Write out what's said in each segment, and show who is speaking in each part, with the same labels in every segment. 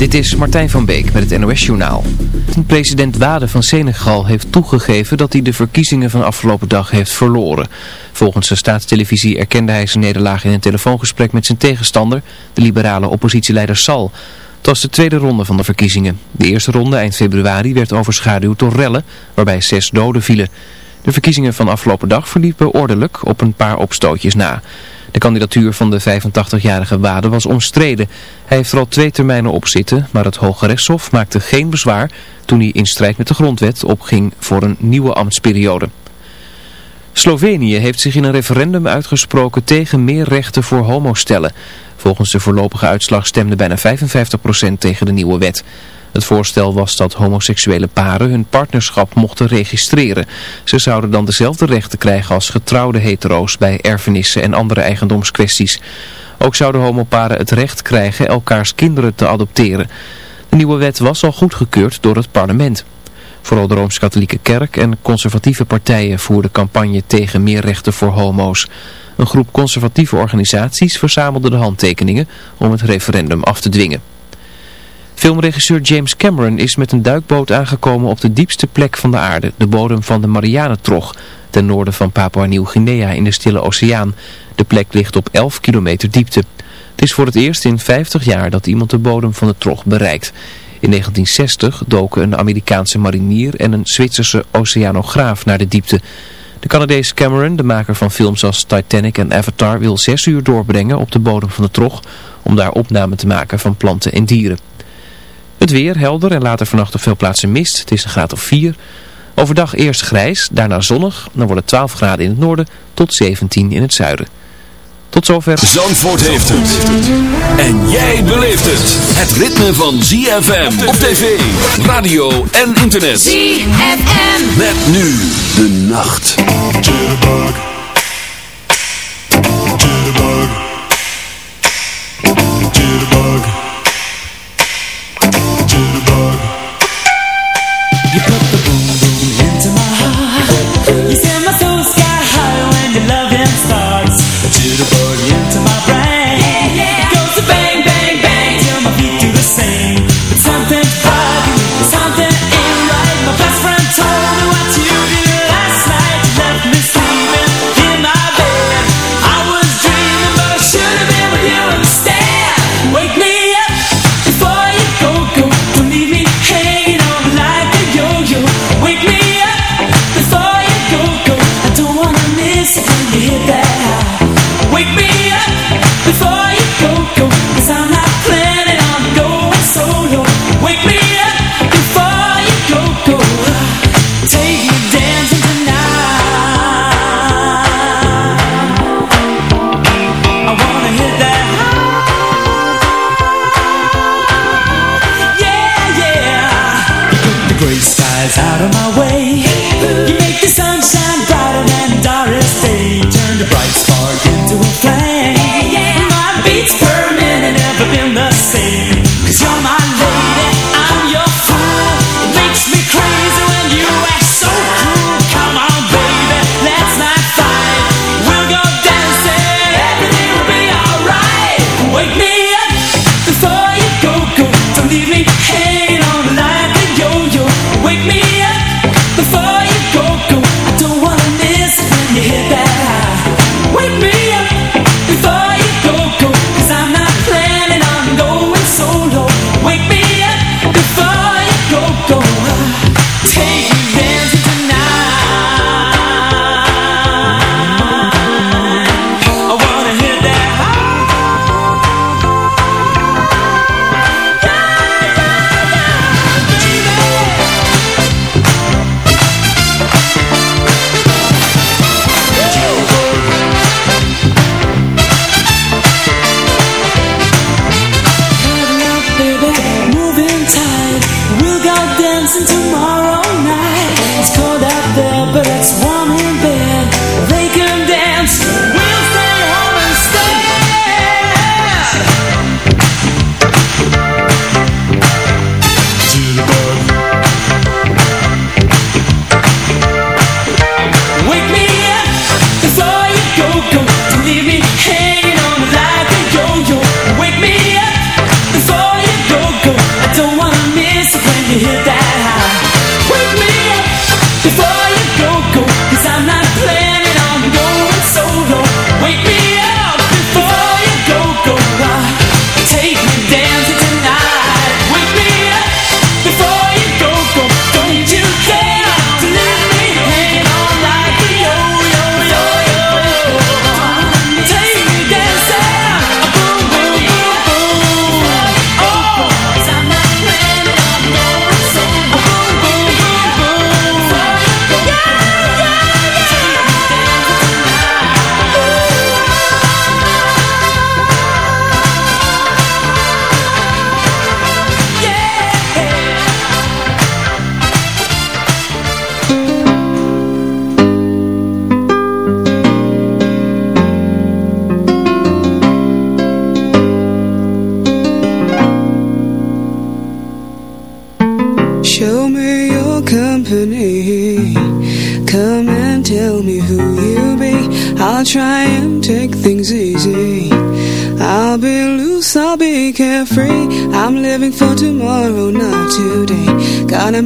Speaker 1: Dit is Martijn van Beek met het NOS Journaal. President Wade van Senegal heeft toegegeven dat hij de verkiezingen van afgelopen dag heeft verloren. Volgens de staatstelevisie erkende hij zijn nederlaag in een telefoongesprek met zijn tegenstander, de liberale oppositieleider Sal. Het was de tweede ronde van de verkiezingen. De eerste ronde eind februari werd overschaduwd door rellen, waarbij zes doden vielen. De verkiezingen van afgelopen dag verliepen ordelijk op een paar opstootjes na. De kandidatuur van de 85-jarige Wade was omstreden. Hij heeft er al twee termijnen op zitten, maar het Hoge Rechtshof maakte geen bezwaar toen hij in strijd met de grondwet opging voor een nieuwe ambtsperiode. Slovenië heeft zich in een referendum uitgesproken tegen meer rechten voor homostellen. Volgens de voorlopige uitslag stemde bijna 55% tegen de nieuwe wet. Het voorstel was dat homoseksuele paren hun partnerschap mochten registreren. Ze zouden dan dezelfde rechten krijgen als getrouwde hetero's bij erfenissen en andere eigendomskwesties. Ook zouden homoparen het recht krijgen elkaars kinderen te adopteren. De nieuwe wet was al goedgekeurd door het parlement. Vooral de Rooms-Katholieke Kerk en conservatieve partijen voerden campagne tegen meer rechten voor homo's. Een groep conservatieve organisaties verzamelde de handtekeningen om het referendum af te dwingen. Filmregisseur James Cameron is met een duikboot aangekomen op de diepste plek van de aarde, de bodem van de Marianentrog, ten noorden van Papua-Nieuw-Guinea in de Stille Oceaan. De plek ligt op 11 kilometer diepte. Het is voor het eerst in 50 jaar dat iemand de bodem van de trog bereikt. In 1960 doken een Amerikaanse marinier en een Zwitserse oceanograaf naar de diepte. De Canadese Cameron, de maker van films als Titanic en Avatar, wil zes uur doorbrengen op de bodem van de trog om daar opname te maken van planten en dieren. Het weer helder en later vannacht op veel plaatsen mist. Het is een graad of 4. Overdag eerst grijs, daarna zonnig. Dan wordt het 12 graden in het noorden tot 17 in het zuiden. Tot zover.
Speaker 2: Zandvoort heeft het. En jij beleeft het. Het ritme van ZFM op tv, radio en internet.
Speaker 3: ZFM.
Speaker 2: Met nu de nacht.
Speaker 4: suitable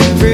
Speaker 3: every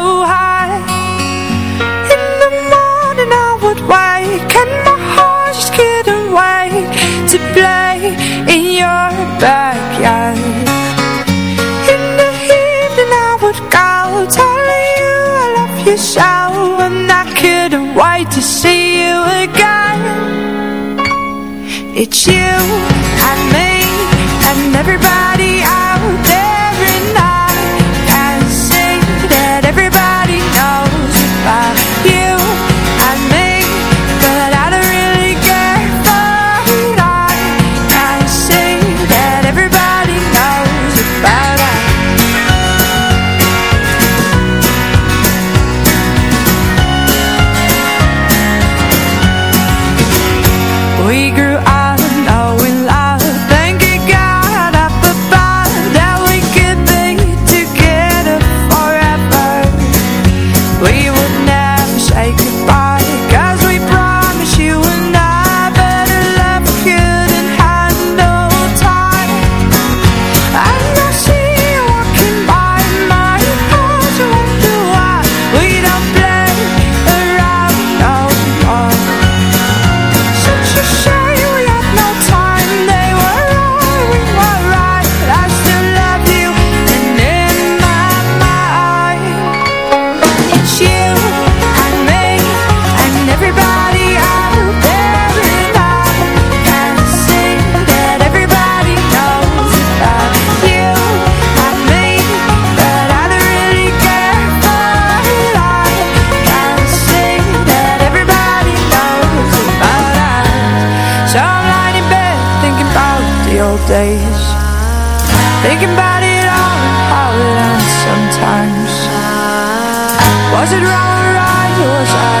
Speaker 5: wish I couldn't wait to see you again. It's you. About it all how it ends sometimes. Was it wrong or right? Was I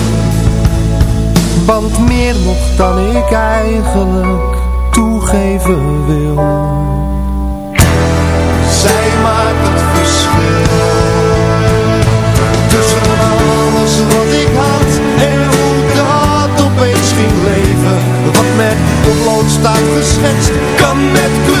Speaker 6: Want meer nog dan ik eigenlijk toegeven wil. Zij maakt het verschil. Tussen alles wat ik had en hoe dat opeens ging leven. Wat met potlood staat geschetst, kan met kleur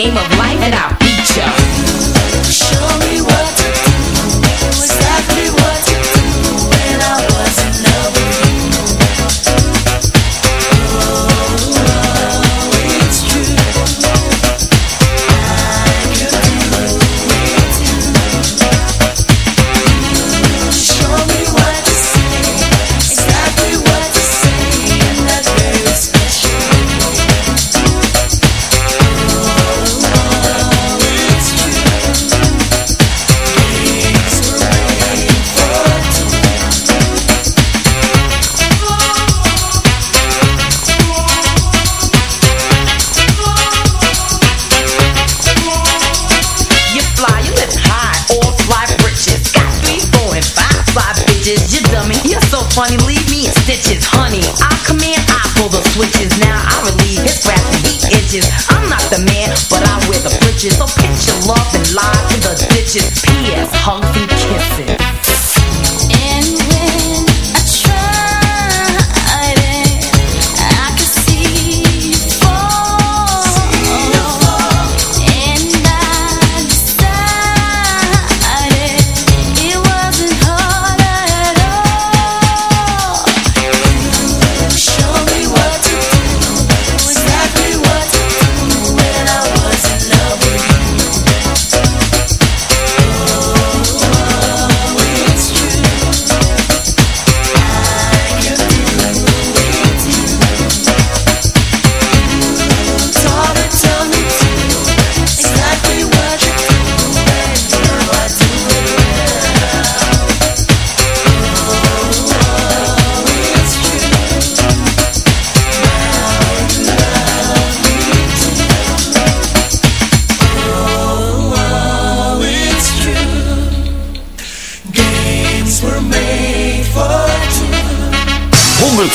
Speaker 7: game of life and I not the man, but I wear the britches. So pitch your love and lie in the ditches. P.S. Hugs and kisses. And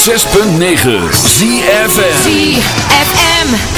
Speaker 2: 106.9 ZFM
Speaker 7: ZFM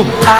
Speaker 8: Boom.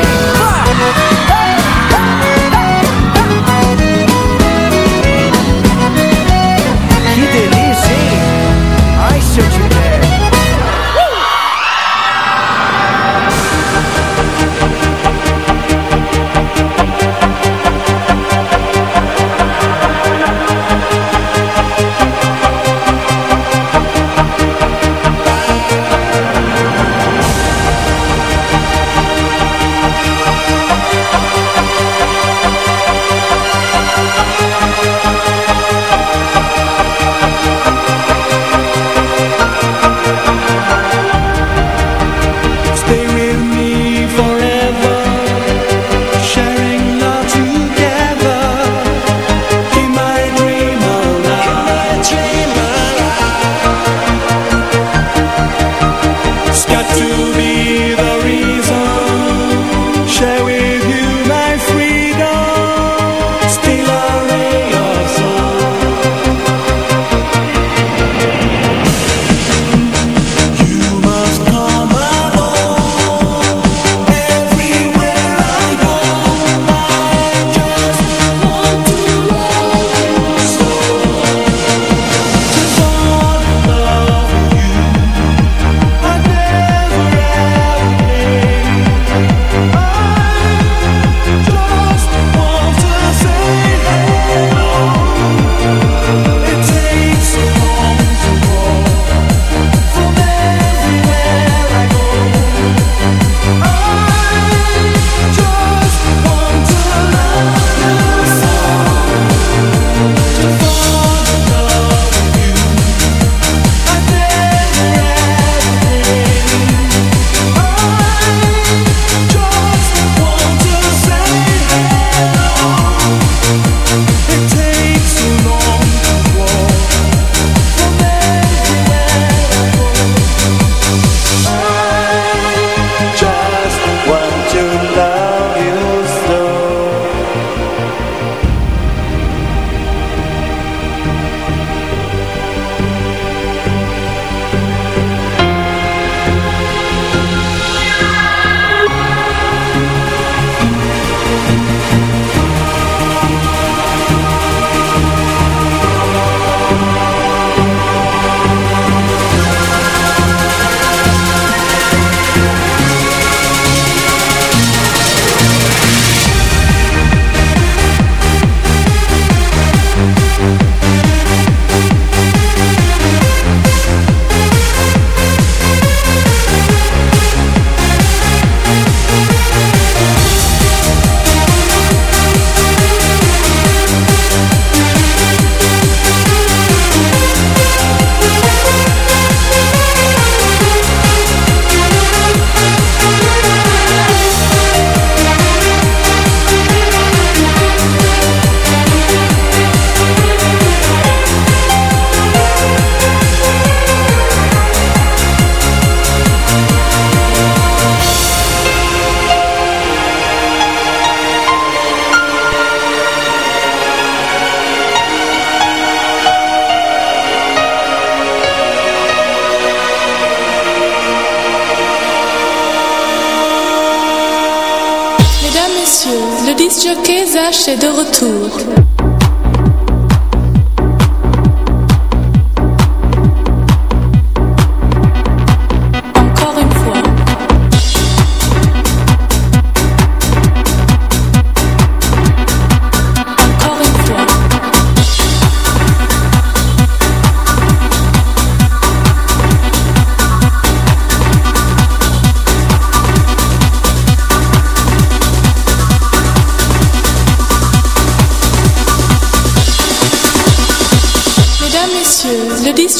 Speaker 9: disjockey Zach est de retour.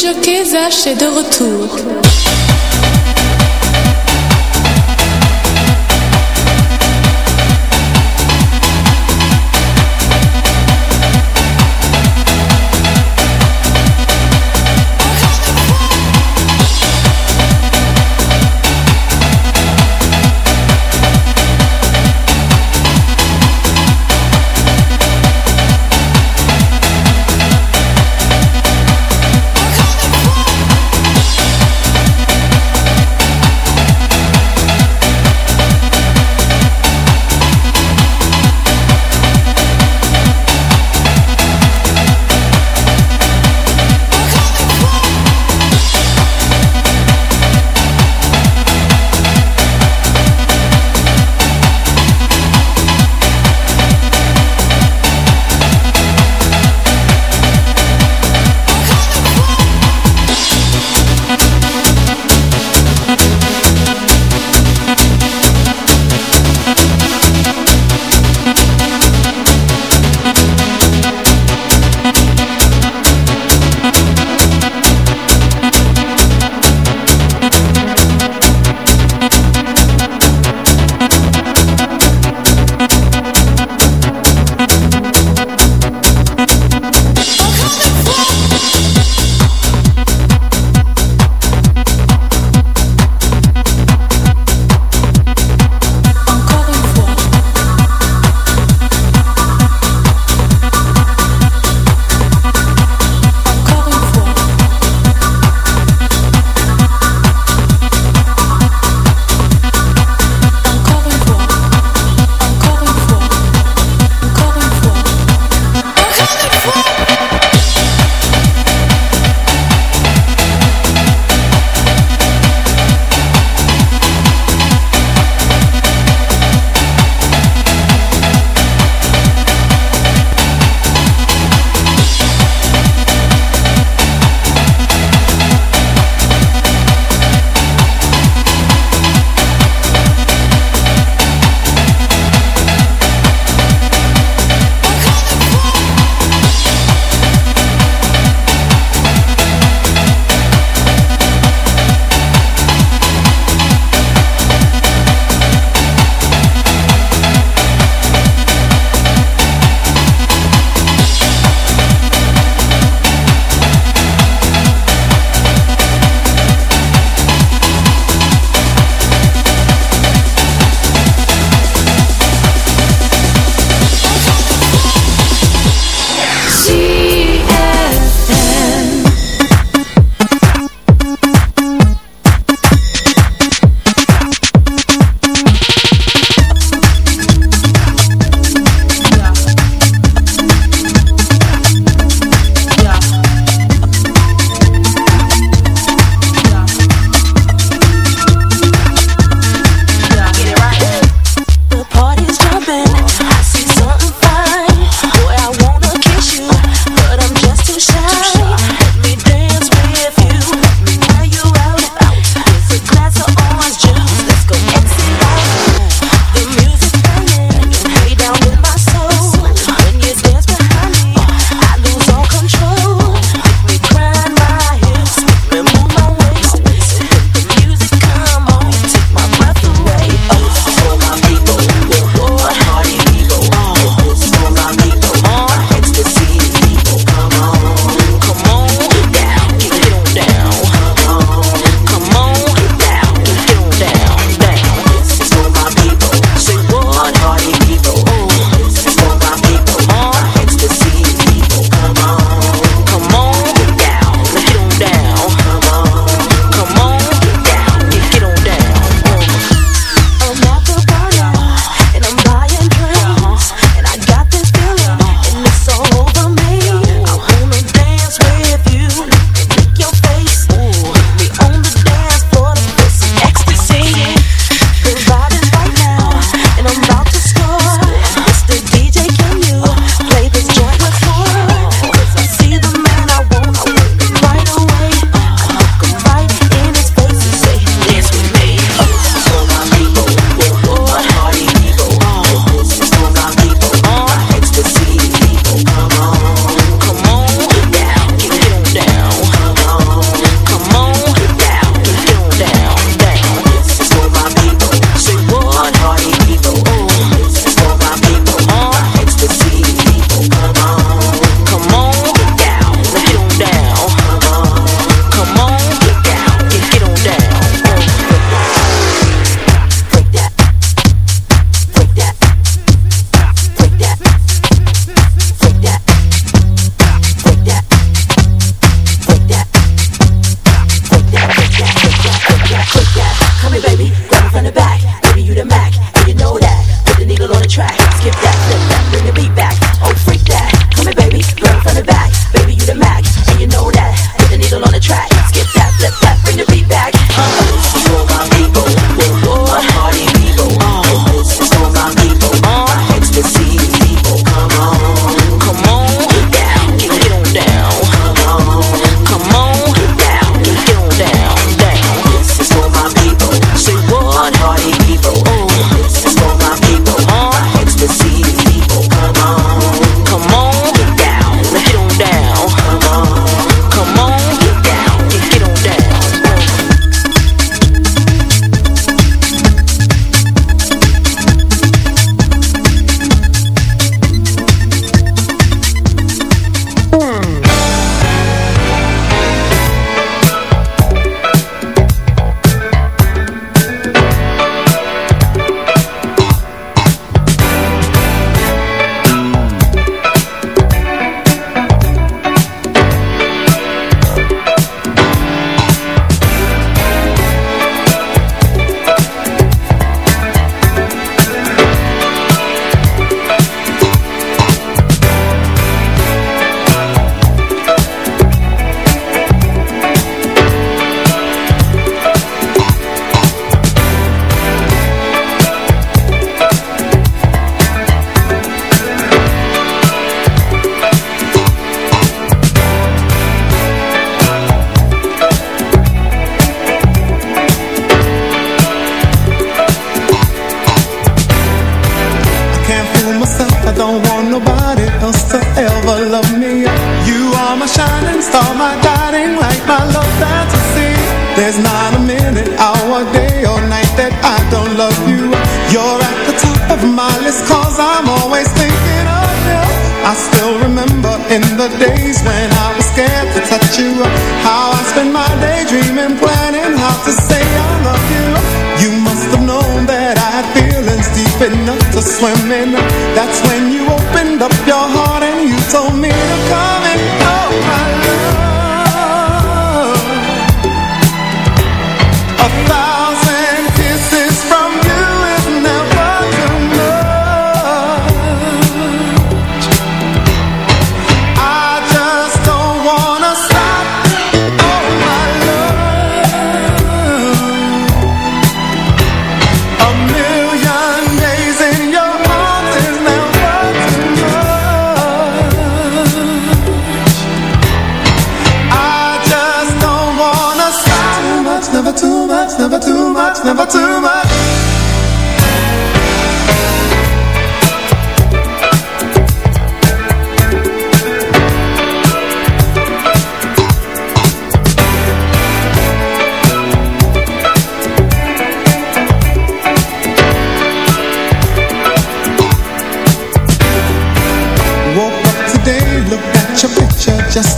Speaker 9: Disjockey Zach est de retour.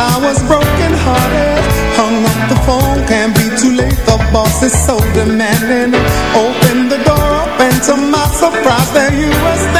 Speaker 10: I was broken hearted Hung up the phone, can't be too late The boss is so demanding. Opened the door up and to my surprise there you were standing.